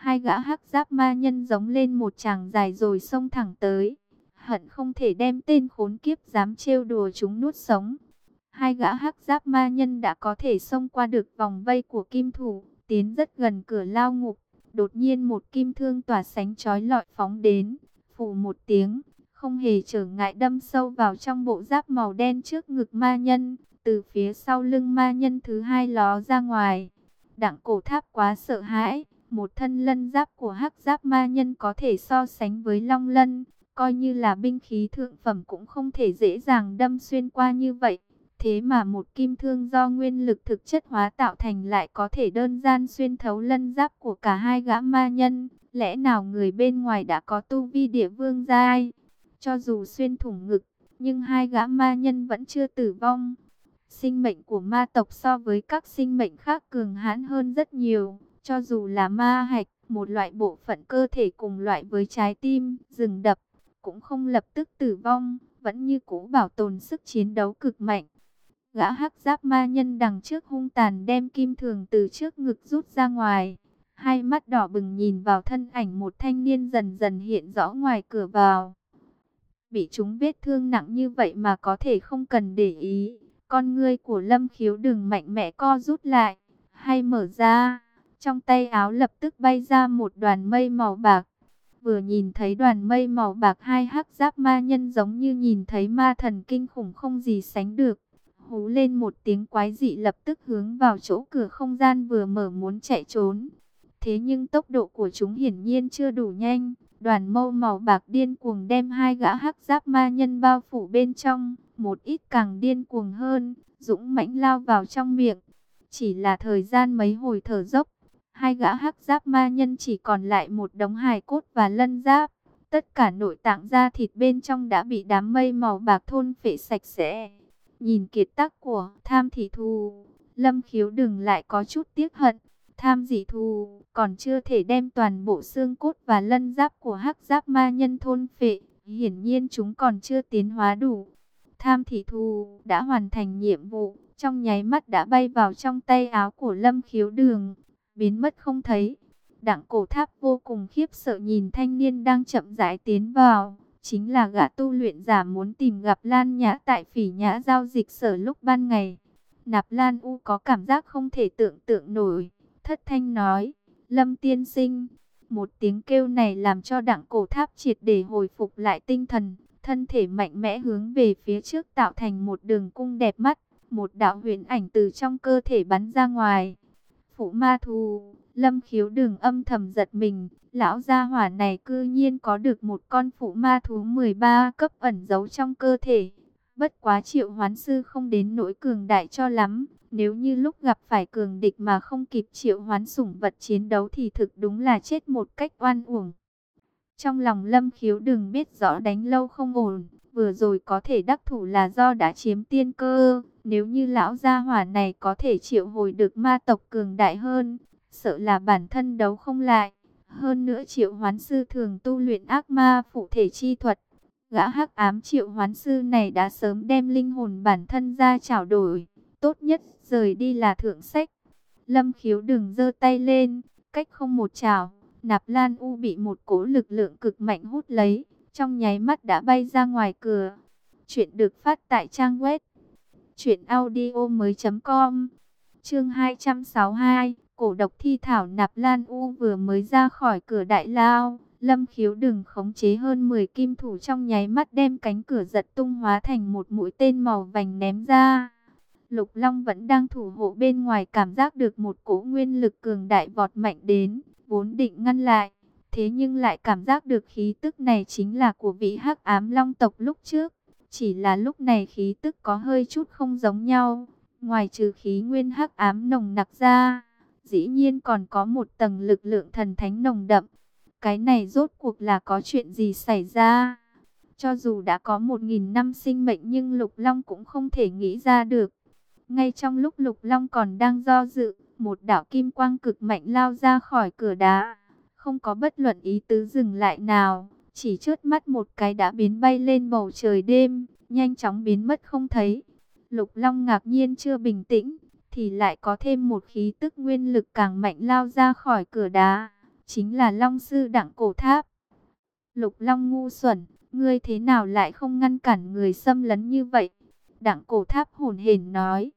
Hai gã hắc giáp ma nhân giống lên một chàng dài rồi xông thẳng tới. Hận không thể đem tên khốn kiếp dám trêu đùa chúng nuốt sống. Hai gã hắc giáp ma nhân đã có thể xông qua được vòng vây của kim thủ, tiến rất gần cửa lao ngục. Đột nhiên một kim thương tỏa sánh chói lọi phóng đến, phủ một tiếng, không hề trở ngại đâm sâu vào trong bộ giáp màu đen trước ngực ma nhân, từ phía sau lưng ma nhân thứ hai ló ra ngoài. Đặng cổ tháp quá sợ hãi, một thân lân giáp của hắc giáp ma nhân có thể so sánh với long lân, coi như là binh khí thượng phẩm cũng không thể dễ dàng đâm xuyên qua như vậy. Thế mà một kim thương do nguyên lực thực chất hóa tạo thành lại có thể đơn giản xuyên thấu lân giáp của cả hai gã ma nhân. Lẽ nào người bên ngoài đã có tu vi địa vương giai? Cho dù xuyên thủng ngực, nhưng hai gã ma nhân vẫn chưa tử vong. Sinh mệnh của ma tộc so với các sinh mệnh khác cường hãn hơn rất nhiều. Cho dù là ma hạch, một loại bộ phận cơ thể cùng loại với trái tim, rừng đập, cũng không lập tức tử vong, vẫn như cũ bảo tồn sức chiến đấu cực mạnh. Gã hắc giáp ma nhân đằng trước hung tàn đem kim thường từ trước ngực rút ra ngoài. Hai mắt đỏ bừng nhìn vào thân ảnh một thanh niên dần dần hiện rõ ngoài cửa vào. Bị chúng vết thương nặng như vậy mà có thể không cần để ý. Con ngươi của lâm khiếu đừng mạnh mẽ co rút lại, hay mở ra. Trong tay áo lập tức bay ra một đoàn mây màu bạc. Vừa nhìn thấy đoàn mây màu bạc hai hắc giáp ma nhân giống như nhìn thấy ma thần kinh khủng không gì sánh được. Hú lên một tiếng quái dị lập tức hướng vào chỗ cửa không gian vừa mở muốn chạy trốn. Thế nhưng tốc độ của chúng hiển nhiên chưa đủ nhanh. Đoàn mâu màu bạc điên cuồng đem hai gã hắc giáp ma nhân bao phủ bên trong. Một ít càng điên cuồng hơn, dũng mãnh lao vào trong miệng. Chỉ là thời gian mấy hồi thở dốc, Hai gã hắc giáp ma nhân chỉ còn lại một đống hài cốt và lân giáp. Tất cả nội tạng da thịt bên trong đã bị đám mây màu bạc thôn phệ sạch sẽ. Nhìn kiệt tác của tham thị thù, lâm khiếu đừng lại có chút tiếc hận. Tham dị thù còn chưa thể đem toàn bộ xương cốt và lân giáp của hắc giáp ma nhân thôn phệ. Hiển nhiên chúng còn chưa tiến hóa đủ. Tham thị thù đã hoàn thành nhiệm vụ, trong nháy mắt đã bay vào trong tay áo của lâm khiếu đường biến mất không thấy. Đặng cổ tháp vô cùng khiếp sợ nhìn thanh niên đang chậm rãi tiến vào. Chính là gã tu luyện giả muốn tìm gặp Lan Nhã tại phỉ nhã giao dịch sở lúc ban ngày. Nạp Lan U có cảm giác không thể tưởng tượng nổi. Thất thanh nói, Lâm tiên sinh. Một tiếng kêu này làm cho đặng cổ tháp triệt để hồi phục lại tinh thần. Thân thể mạnh mẽ hướng về phía trước tạo thành một đường cung đẹp mắt. Một đạo huyền ảnh từ trong cơ thể bắn ra ngoài phụ ma thù. Lâm khiếu đừng âm thầm giật mình, lão gia hỏa này cư nhiên có được một con phụ ma thú 13 cấp ẩn giấu trong cơ thể. Bất quá triệu hoán sư không đến nỗi cường đại cho lắm, nếu như lúc gặp phải cường địch mà không kịp triệu hoán sủng vật chiến đấu thì thực đúng là chết một cách oan uổng. Trong lòng lâm khiếu đừng biết rõ đánh lâu không ổn, vừa rồi có thể đắc thủ là do đã chiếm tiên cơ. Nếu như lão gia hỏa này có thể triệu hồi được ma tộc cường đại hơn, sợ là bản thân đấu không lại. Hơn nữa triệu hoán sư thường tu luyện ác ma phụ thể chi thuật. Gã hắc ám triệu hoán sư này đã sớm đem linh hồn bản thân ra trao đổi. Tốt nhất rời đi là thượng sách. Lâm khiếu đừng giơ tay lên, cách không một trào, Nạp Lan U bị một cỗ lực lượng cực mạnh hút lấy, trong nháy mắt đã bay ra ngoài cửa. Chuyện được phát tại trang web Chuyện audio mới com Chương 262 cổ độc thi thảo nạp lan u vừa mới ra khỏi cửa đại lao. Lâm khiếu đừng khống chế hơn 10 kim thủ trong nháy mắt đem cánh cửa giật tung hóa thành một mũi tên màu vành ném ra. Lục Long vẫn đang thủ hộ bên ngoài cảm giác được một cỗ nguyên lực cường đại vọt mạnh đến, vốn định ngăn lại. Thế nhưng lại cảm giác được khí tức này chính là của vị hắc ám long tộc lúc trước. Chỉ là lúc này khí tức có hơi chút không giống nhau. Ngoài trừ khí nguyên hắc ám nồng nặc ra, dĩ nhiên còn có một tầng lực lượng thần thánh nồng đậm. Cái này rốt cuộc là có chuyện gì xảy ra? Cho dù đã có một nghìn năm sinh mệnh nhưng Lục Long cũng không thể nghĩ ra được. Ngay trong lúc Lục Long còn đang do dự, một đạo kim quang cực mạnh lao ra khỏi cửa đá. Không có bất luận ý tứ dừng lại nào, chỉ chớp mắt một cái đã biến bay lên bầu trời đêm, nhanh chóng biến mất không thấy. Lục Long ngạc nhiên chưa bình tĩnh, thì lại có thêm một khí tức nguyên lực càng mạnh lao ra khỏi cửa đá, chính là Long Sư Đặng Cổ Tháp. Lục Long ngu xuẩn, ngươi thế nào lại không ngăn cản người xâm lấn như vậy? Đặng Cổ Tháp hồn hển nói.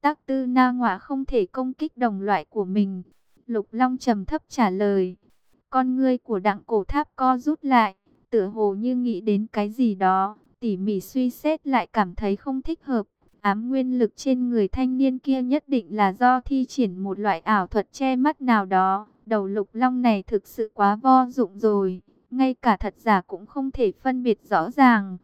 Tác tư na ngọa không thể công kích đồng loại của mình. Lục Long trầm thấp trả lời. Con ngươi của đặng cổ tháp co rút lại, tựa hồ như nghĩ đến cái gì đó, tỉ mỉ suy xét lại cảm thấy không thích hợp. Ám nguyên lực trên người thanh niên kia nhất định là do thi triển một loại ảo thuật che mắt nào đó. Đầu lục long này thực sự quá vo dụng rồi, ngay cả thật giả cũng không thể phân biệt rõ ràng.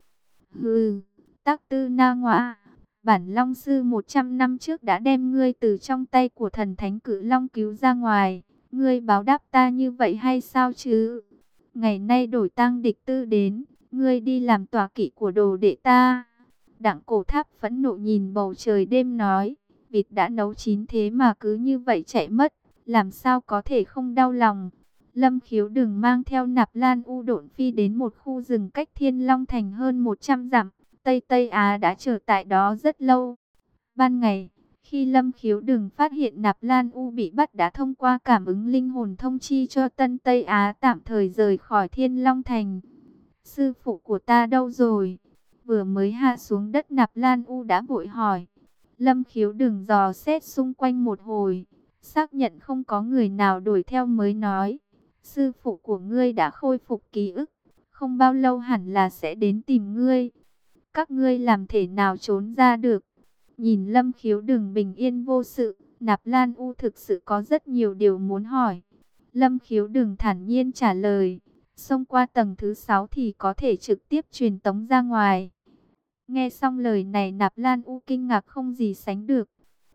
Hừ, tác tư na ngoạ, bản long sư 100 năm trước đã đem ngươi từ trong tay của thần thánh cử long cứu ra ngoài. Ngươi báo đáp ta như vậy hay sao chứ? Ngày nay đổi tăng địch tư đến, ngươi đi làm tòa kỵ của đồ đệ ta. Đặng cổ tháp phẫn nộ nhìn bầu trời đêm nói, vịt đã nấu chín thế mà cứ như vậy chạy mất, làm sao có thể không đau lòng. Lâm khiếu đừng mang theo nạp lan u độn phi đến một khu rừng cách thiên long thành hơn 100 dặm. Tây Tây Á đã chờ tại đó rất lâu. Ban ngày, khi Lâm Khiếu đừng phát hiện Nạp Lan U bị bắt đã thông qua cảm ứng linh hồn thông chi cho Tân Tây Á tạm thời rời khỏi Thiên Long Thành. Sư phụ của ta đâu rồi? Vừa mới hạ xuống đất Nạp Lan U đã vội hỏi. Lâm Khiếu đừng dò xét xung quanh một hồi. Xác nhận không có người nào đuổi theo mới nói. Sư phụ của ngươi đã khôi phục ký ức. Không bao lâu hẳn là sẽ đến tìm ngươi. Các ngươi làm thể nào trốn ra được? Nhìn Lâm Khiếu đừng bình yên vô sự, Nạp Lan U thực sự có rất nhiều điều muốn hỏi. Lâm Khiếu đừng thản nhiên trả lời, xông qua tầng thứ 6 thì có thể trực tiếp truyền tống ra ngoài. Nghe xong lời này Nạp Lan U kinh ngạc không gì sánh được.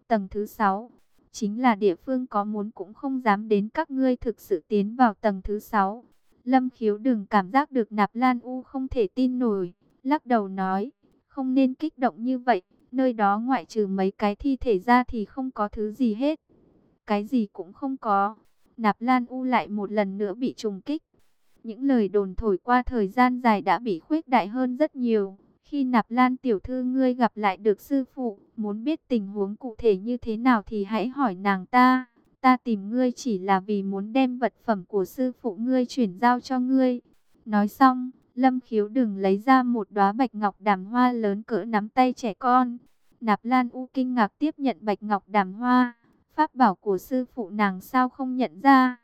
Tầng thứ 6, chính là địa phương có muốn cũng không dám đến các ngươi thực sự tiến vào tầng thứ 6. Lâm Khiếu đừng cảm giác được Nạp Lan U không thể tin nổi, lắc đầu nói, không nên kích động như vậy. Nơi đó ngoại trừ mấy cái thi thể ra thì không có thứ gì hết. Cái gì cũng không có. Nạp Lan U lại một lần nữa bị trùng kích. Những lời đồn thổi qua thời gian dài đã bị khuếch đại hơn rất nhiều. Khi Nạp Lan tiểu thư ngươi gặp lại được sư phụ, muốn biết tình huống cụ thể như thế nào thì hãy hỏi nàng ta. Ta tìm ngươi chỉ là vì muốn đem vật phẩm của sư phụ ngươi chuyển giao cho ngươi. Nói xong, Lâm khiếu đừng lấy ra một đóa bạch ngọc đàm hoa lớn cỡ nắm tay trẻ con. Nạp Lan U kinh ngạc tiếp nhận bạch ngọc đàm hoa. Pháp bảo của sư phụ nàng sao không nhận ra.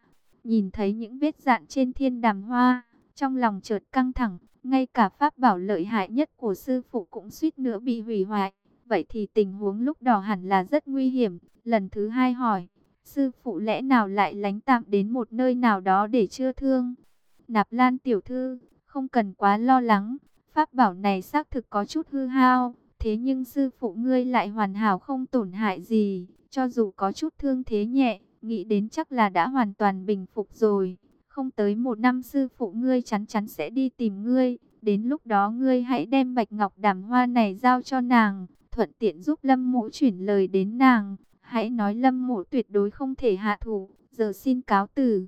Nhìn thấy những vết dạn trên thiên đàm hoa. Trong lòng chợt căng thẳng. Ngay cả pháp bảo lợi hại nhất của sư phụ cũng suýt nữa bị hủy hoại. Vậy thì tình huống lúc đó hẳn là rất nguy hiểm. Lần thứ hai hỏi. Sư phụ lẽ nào lại lánh tạm đến một nơi nào đó để chưa thương? Nạp Lan tiểu thư, không cần quá lo lắng, pháp bảo này xác thực có chút hư hao, thế nhưng sư phụ ngươi lại hoàn hảo không tổn hại gì, cho dù có chút thương thế nhẹ, nghĩ đến chắc là đã hoàn toàn bình phục rồi. Không tới một năm sư phụ ngươi chắn chắn sẽ đi tìm ngươi, đến lúc đó ngươi hãy đem bạch ngọc đàm hoa này giao cho nàng, thuận tiện giúp lâm mộ chuyển lời đến nàng. Hãy nói lâm mộ tuyệt đối không thể hạ thủ, giờ xin cáo từ.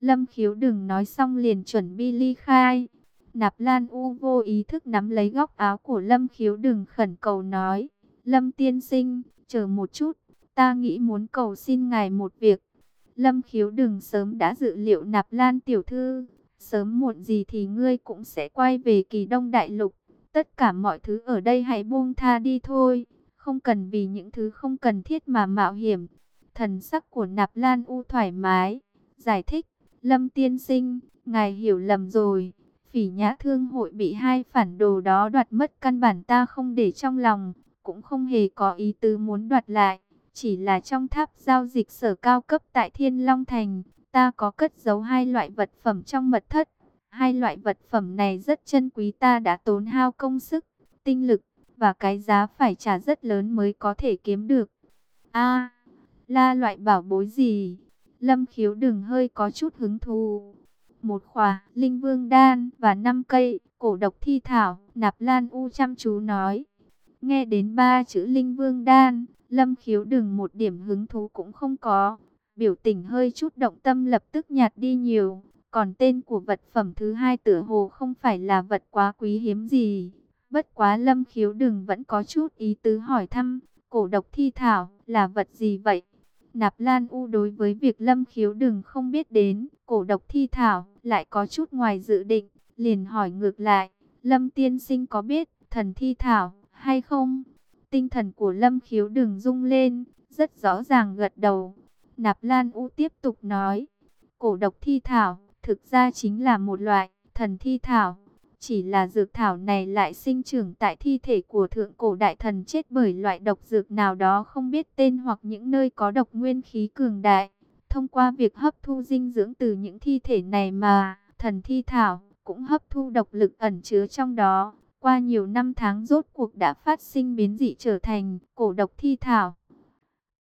Lâm khiếu đừng nói xong liền chuẩn bị ly khai. Nạp Lan U vô ý thức nắm lấy góc áo của Lâm khiếu đừng khẩn cầu nói. Lâm tiên sinh, chờ một chút, ta nghĩ muốn cầu xin ngài một việc. Lâm khiếu đừng sớm đã dự liệu Nạp Lan tiểu thư. Sớm muộn gì thì ngươi cũng sẽ quay về kỳ đông đại lục. Tất cả mọi thứ ở đây hãy buông tha đi thôi. Không cần vì những thứ không cần thiết mà mạo hiểm. Thần sắc của Nạp Lan U thoải mái, giải thích, Lâm tiên sinh, ngài hiểu lầm rồi. Phỉ nhã thương hội bị hai phản đồ đó đoạt mất căn bản ta không để trong lòng, cũng không hề có ý tứ muốn đoạt lại. Chỉ là trong tháp giao dịch sở cao cấp tại Thiên Long Thành, ta có cất giấu hai loại vật phẩm trong mật thất. Hai loại vật phẩm này rất chân quý ta đã tốn hao công sức, tinh lực, và cái giá phải trả rất lớn mới có thể kiếm được. a la loại bảo bối gì? Lâm khiếu đừng hơi có chút hứng thú. Một khỏa, linh vương đan và năm cây, cổ độc thi thảo, nạp lan u chăm chú nói. Nghe đến ba chữ linh vương đan, lâm khiếu đừng một điểm hứng thú cũng không có. Biểu tình hơi chút động tâm lập tức nhạt đi nhiều. Còn tên của vật phẩm thứ hai tựa hồ không phải là vật quá quý hiếm gì. Bất quá lâm khiếu đừng vẫn có chút ý tứ hỏi thăm, cổ độc thi thảo là vật gì vậy? Nạp Lan U đối với việc lâm khiếu đừng không biết đến, cổ độc thi thảo, lại có chút ngoài dự định, liền hỏi ngược lại, lâm tiên sinh có biết thần thi thảo hay không? Tinh thần của lâm khiếu đừng rung lên, rất rõ ràng gật đầu. Nạp Lan U tiếp tục nói, cổ độc thi thảo, thực ra chính là một loại thần thi thảo. Chỉ là dược thảo này lại sinh trưởng tại thi thể của thượng cổ đại thần chết bởi loại độc dược nào đó không biết tên hoặc những nơi có độc nguyên khí cường đại. Thông qua việc hấp thu dinh dưỡng từ những thi thể này mà thần thi thảo cũng hấp thu độc lực ẩn chứa trong đó. Qua nhiều năm tháng rốt cuộc đã phát sinh biến dị trở thành cổ độc thi thảo.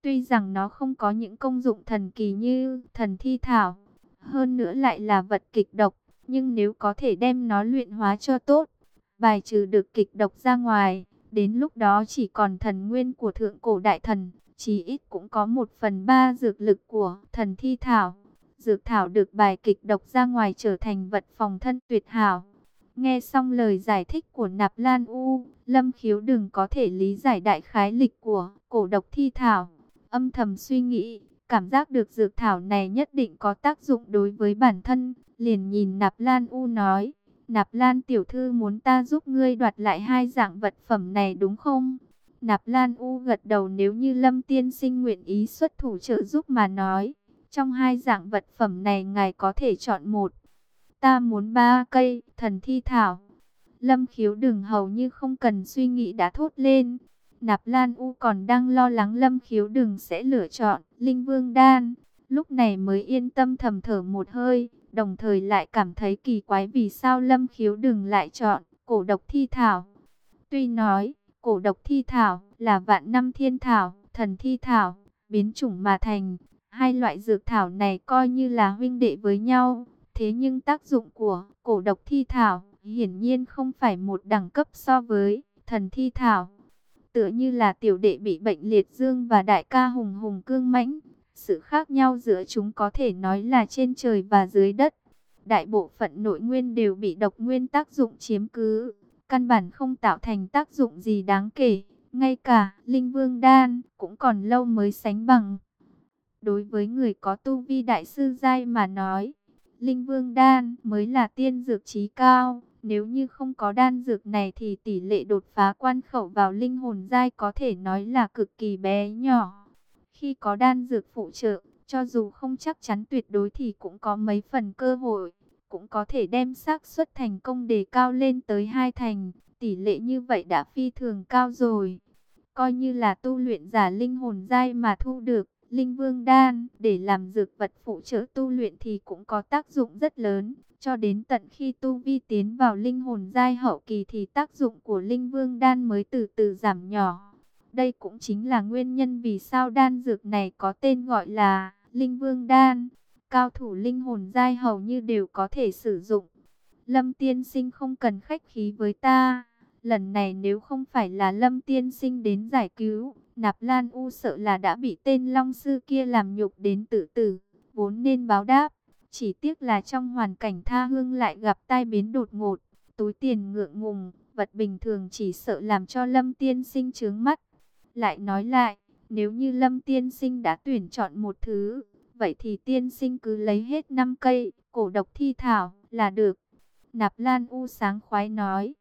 Tuy rằng nó không có những công dụng thần kỳ như thần thi thảo, hơn nữa lại là vật kịch độc, nhưng nếu có thể đem nó luyện hóa cho tốt, bài trừ được kịch độc ra ngoài, đến lúc đó chỉ còn thần nguyên của thượng cổ đại thần, chí ít cũng có một phần ba dược lực của thần thi thảo. Dược thảo được bài kịch độc ra ngoài trở thành vật phòng thân tuyệt hảo. Nghe xong lời giải thích của Nạp Lan U, Lâm Khiếu đừng có thể lý giải đại khái lịch của cổ độc thi thảo. Âm thầm suy nghĩ, cảm giác được dược thảo này nhất định có tác dụng đối với bản thân, liền nhìn Nạp Lan U nói, Nạp Lan tiểu thư muốn ta giúp ngươi đoạt lại hai dạng vật phẩm này đúng không? Nạp Lan U gật đầu nếu như Lâm Tiên Sinh nguyện ý xuất thủ trợ giúp mà nói, trong hai dạng vật phẩm này ngài có thể chọn một. Ta muốn ba cây thần thi thảo. Lâm khiếu đừng hầu như không cần suy nghĩ đã thốt lên. Nạp Lan U còn đang lo lắng Lâm khiếu đừng sẽ lựa chọn Linh Vương Đan. Lúc này mới yên tâm thầm thở một hơi, đồng thời lại cảm thấy kỳ quái vì sao Lâm khiếu đừng lại chọn cổ độc thi thảo. Tuy nói, cổ độc thi thảo là vạn năm thiên thảo, thần thi thảo, biến chủng mà thành. Hai loại dược thảo này coi như là huynh đệ với nhau. Thế nhưng tác dụng của cổ độc thi thảo hiển nhiên không phải một đẳng cấp so với thần thi thảo tựa như là tiểu đệ bị bệnh liệt dương và đại ca hùng hùng cương mãnh. Sự khác nhau giữa chúng có thể nói là trên trời và dưới đất. Đại bộ phận nội nguyên đều bị độc nguyên tác dụng chiếm cứ, căn bản không tạo thành tác dụng gì đáng kể. Ngay cả Linh Vương Đan cũng còn lâu mới sánh bằng. Đối với người có tu vi đại sư giai mà nói, Linh Vương Đan mới là tiên dược trí cao. Nếu như không có đan dược này thì tỷ lệ đột phá quan khẩu vào linh hồn giai có thể nói là cực kỳ bé nhỏ. Khi có đan dược phụ trợ, cho dù không chắc chắn tuyệt đối thì cũng có mấy phần cơ hội, cũng có thể đem xác suất thành công đề cao lên tới hai thành. Tỷ lệ như vậy đã phi thường cao rồi. Coi như là tu luyện giả linh hồn giai mà thu được, linh vương đan để làm dược vật phụ trợ tu luyện thì cũng có tác dụng rất lớn. Cho đến tận khi tu vi tiến vào linh hồn giai hậu kỳ thì tác dụng của linh vương đan mới từ từ giảm nhỏ. Đây cũng chính là nguyên nhân vì sao đan dược này có tên gọi là linh vương đan. Cao thủ linh hồn giai hầu như đều có thể sử dụng. Lâm tiên sinh không cần khách khí với ta. Lần này nếu không phải là Lâm tiên sinh đến giải cứu, Nạp Lan U sợ là đã bị tên Long Sư kia làm nhục đến tự tử, vốn nên báo đáp. Chỉ tiếc là trong hoàn cảnh tha hương lại gặp tai biến đột ngột, túi tiền ngượng ngùng, vật bình thường chỉ sợ làm cho Lâm Tiên Sinh chướng mắt. Lại nói lại, nếu như Lâm Tiên Sinh đã tuyển chọn một thứ, vậy thì Tiên Sinh cứ lấy hết 5 cây, cổ độc thi thảo, là được. Nạp Lan U sáng khoái nói,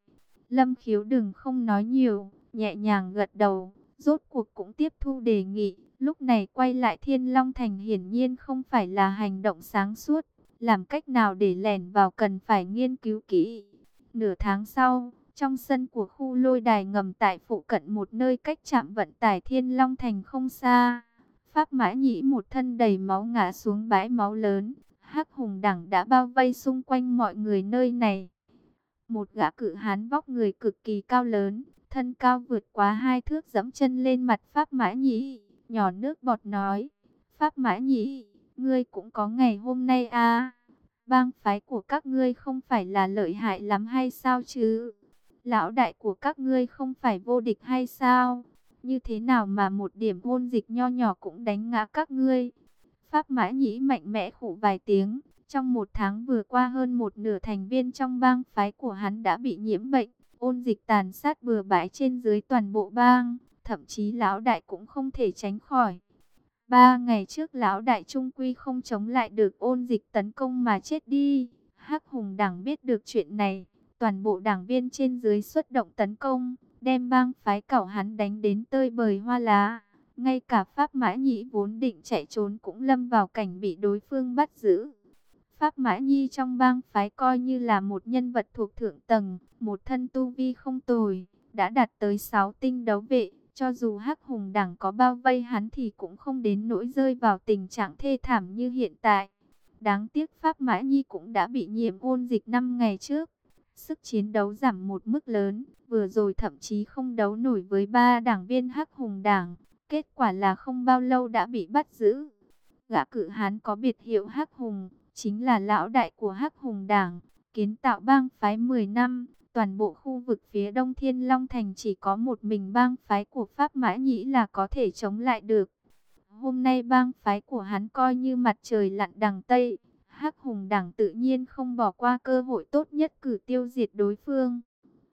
Lâm Khiếu đừng không nói nhiều, nhẹ nhàng gật đầu, rốt cuộc cũng tiếp thu đề nghị. Lúc này quay lại Thiên Long Thành hiển nhiên không phải là hành động sáng suốt. Làm cách nào để lẻn vào cần phải nghiên cứu kỹ. Nửa tháng sau, trong sân của khu lôi đài ngầm tại phụ cận một nơi cách trạm vận tải Thiên Long Thành không xa. Pháp Mã Nhĩ một thân đầy máu ngã xuống bãi máu lớn. Hắc Hùng Đẳng đã bao vây xung quanh mọi người nơi này. Một gã cự hán vóc người cực kỳ cao lớn, thân cao vượt quá hai thước dẫm chân lên mặt Pháp Mã Nhĩ, nhỏ nước bọt nói. Pháp Mã Nhĩ, ngươi cũng có ngày hôm nay à? Bang phái của các ngươi không phải là lợi hại lắm hay sao chứ? Lão đại của các ngươi không phải vô địch hay sao? Như thế nào mà một điểm hôn dịch nho nhỏ cũng đánh ngã các ngươi? Pháp Mã Nhĩ mạnh mẽ khủ vài tiếng. Trong một tháng vừa qua hơn một nửa thành viên trong bang phái của hắn đã bị nhiễm bệnh. Ôn dịch tàn sát bừa bãi trên dưới toàn bộ bang. Thậm chí lão đại cũng không thể tránh khỏi. Ba ngày trước lão đại trung quy không chống lại được ôn dịch tấn công mà chết đi. Hắc Hùng Đảng biết được chuyện này. Toàn bộ đảng viên trên dưới xuất động tấn công. Đem bang phái cảo hắn đánh đến tơi bời hoa lá. Ngay cả Pháp Mã Nhĩ vốn định chạy trốn cũng lâm vào cảnh bị đối phương bắt giữ. Pháp Mã Nhi trong bang phái coi như là một nhân vật thuộc thượng tầng, một thân tu vi không tồi, đã đạt tới 6 tinh đấu vệ. Cho dù Hắc Hùng Đảng có bao vây hắn thì cũng không đến nỗi rơi vào tình trạng thê thảm như hiện tại. Đáng tiếc Pháp Mã Nhi cũng đã bị nhiễm ôn dịch 5 ngày trước. Sức chiến đấu giảm một mức lớn, vừa rồi thậm chí không đấu nổi với ba đảng viên Hắc Hùng Đảng. Kết quả là không bao lâu đã bị bắt giữ. Gã cự hán có biệt hiệu Hắc Hùng, chính là lão đại của Hắc Hùng Đảng, kiến tạo bang phái 10 năm. Toàn bộ khu vực phía đông Thiên Long Thành chỉ có một mình bang phái của Pháp Mã Nhĩ là có thể chống lại được. Hôm nay bang phái của hắn coi như mặt trời lặn đằng Tây. Hắc Hùng Đảng tự nhiên không bỏ qua cơ hội tốt nhất cử tiêu diệt đối phương.